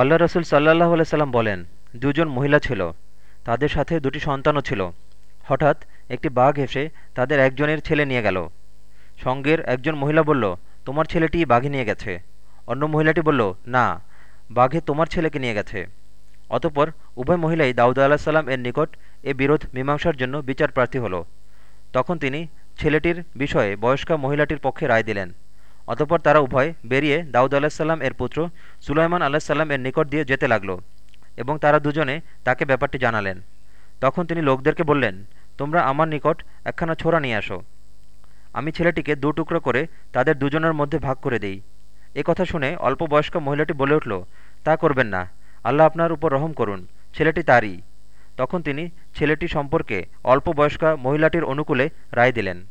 আল্লাহ রসুল সাল্লাহ সাল্লাম বলেন, দুজন মহিলা ছিল, তাদের সাথে দুটি সন্তানও ছিল। হঠাৎ একটি বাঘ এসে তাদের একজনের ছেলে নিয়ে গেল। সঙ্গের একজন মহিলা বলল, তোমার ছেলেটি বাঘে নিয়ে গেছে। অন্য মহিলাটি বলল, না, বাঘে তোমার ছেলেকে নিয়ে গেছে। অতপর উভয় মহিলাই দাউদ আল্লাহ সাল্লাম এর নিকট এ বিরোধ মীমাংসার জন্য বিচার প্রার্থী হল। তখন তিনি ছেলেটির বিষয়ে বয়স্কা মহিলাটির পক্ষে রায় দিলেন। অতপর তারা উভয় বেরিয়ে দাউদ আলাহিসাল্লাম এর পুত্র সুলাইমান আলাহিসাল্লাম এর নিকট দিয়ে যেতে লাগল এবং তারা দুজনে তাকে ব্যাপারটি জানালেন। তখন তিনি লোকদেরকে বললেন, তোমরা আমার নিকট একখানা ছোড়া নিয়ে আসো। আমি ছেলেটিকে দু টুকরো করে তাদের দুজনের মধ্যে ভাগ করে দিই। এ কথা শুনে অল্প বয়স্ক মহিলাটি বলে উঠল, তা করবেন না। আল্লাহ আপনার উপর রহম করুন, ছেলেটি তারই। তখন তিনি ছেলেটি সম্পর্কে অল্প বয়স্কা মহিলাটির অনুকূলে রায় দিলেন।